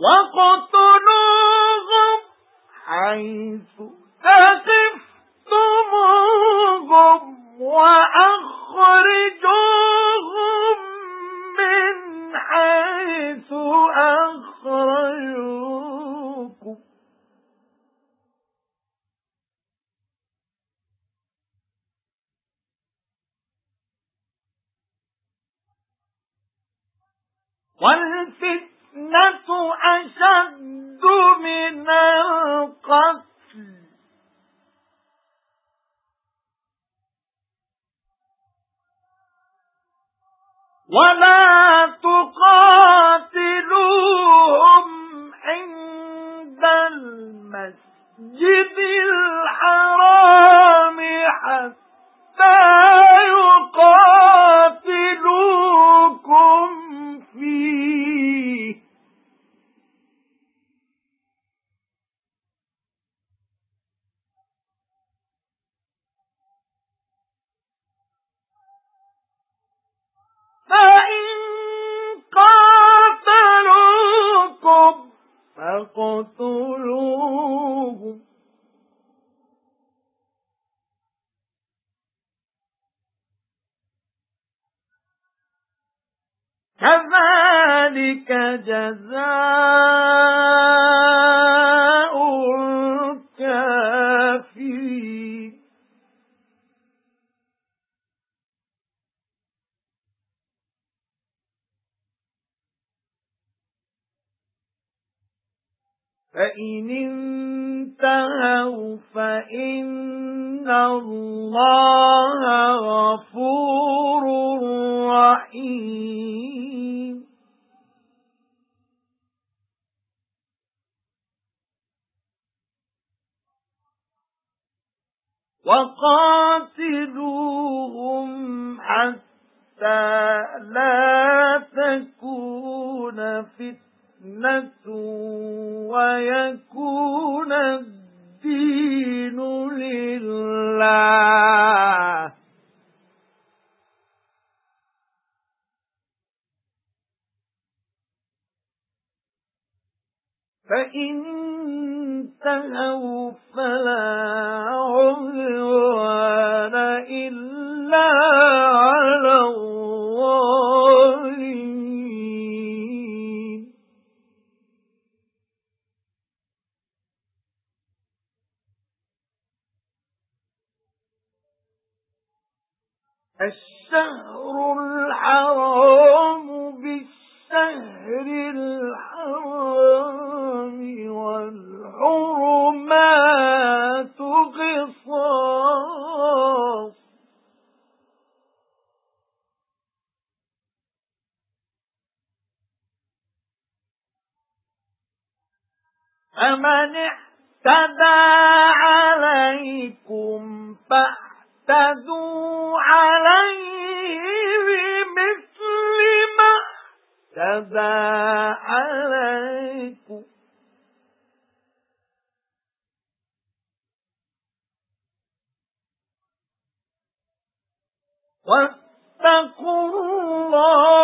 وَاقْتُلُوهُمْ حَيْثُ ثَقِفْتُمُوهُمْ وَأَخْرِجُوهُمْ مِنْ حَيْثُ أَخْرَجُوكُمْ وَالْفِتْنَةُ أَشَدُّ مِنَ الْقَتْلِ. وَلَا تُقَاتِلُوهُمْ عِندَ الْمَسْجِدِ. فَإِن قَاتَلُوكُمْ كَذَلِكَ جَزَاءُ فَإِنِ انتهوا فَإِنَّ اللَّهَ غَفُورٌ رَّحِيمٌ وَقَاتِلُوهُمْ حَتَّى لَا تَكُونَ فِتْنَةٌ وَيَكُونَ الدِّينُ لِلَّهِ. فَإِن تَهَوْا فَلَا عُدْوَانَ الشهر الحرام بالشهر الحرام والحرمات قصاص. فمن اعتدى عليكم فاعتدوا عليه ما واتقوا الله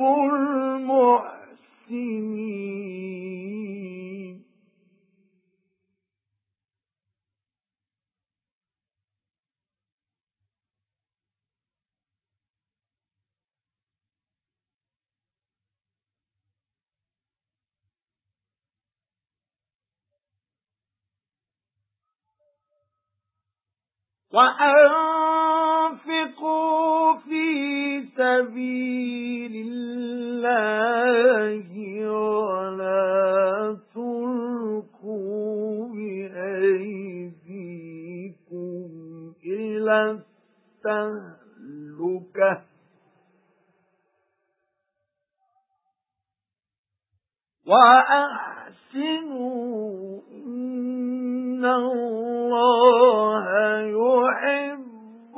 المحسنين. وأنفقوا سَبِيلِ اللَّهِ وَلَا تُلْقُوا بِأَيْدِيكُمْ إِلَى التَّهْلُكَةِ. وَأَحْسِنُوا إِنَّ اللَّهَ يُحِبُّ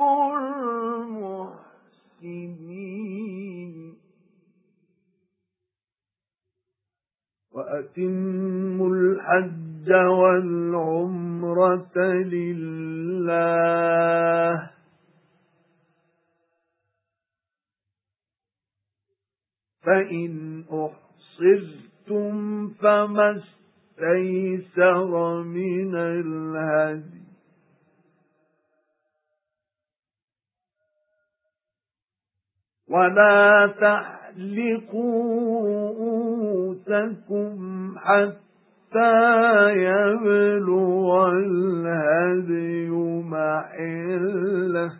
وَأَتِمُّوا الْحَجَّ وَالْعُمْرَةَ لِلَّهِ فَإِنْ أُحْصِرْتُمْ فَمَا اسْتَيْسَرَ مِنَ الْهَدْيِ وَلَا رُؤُوسَكُمْ حَتَّى يَبْلُغَ الْهَدْيُ مَحِلَّهُ.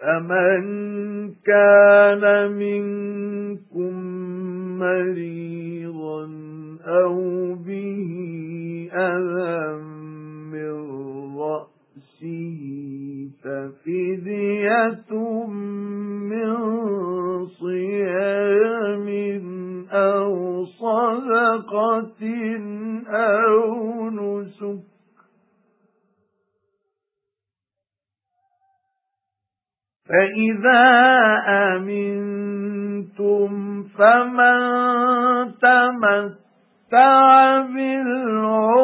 فَمَن كَانَ مِنكُم مَّرِيضًا أَوْ بِهِ أَذًى مِّن رَّأْسِهِ فَفِدْيَةٌ مِّن صِيَامٍ أَوْ صَدَقَةٍ أَوْ نُسُكٍ. فَإِذَا أَمِنْتُمْ فَمَنْ تَمَتَّعَ بِالْعُمْرَةِ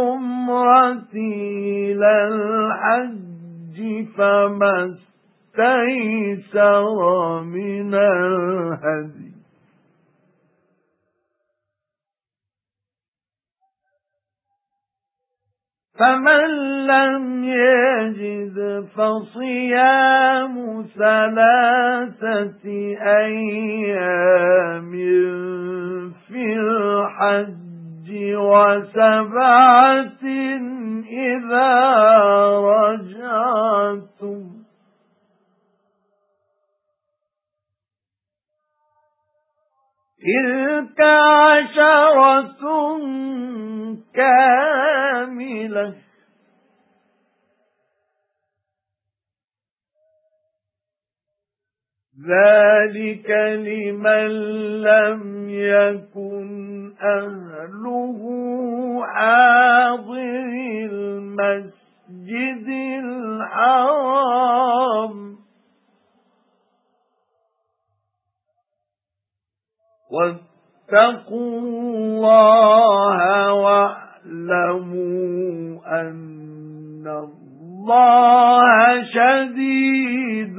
إِلَى الْحَجِّ فَمَا اسْتَيْسَرَ مِنَ الْهَدْيِ. فَمَن لَّمْ يَجِدْ فَصِيَامُ ثَلَاثَةِ أَيَّامٍ فِي الْحَجِّ وَسَبْعَةٍ إِذَا رَجَعْتُمْ. تِلْكَ عَشَرَةٌ كَامِلَةٌ. ذَلِكَ لِمَن لَّمْ يَكُنْ أَهْلُهُ حَاضِرِ الْمَسْجِدِ الْحَرَامِ. وَاتَّقُوا اللَّهَ وَاعْلَمُوا أَنَّ اللَّهَ شَدِيدٌ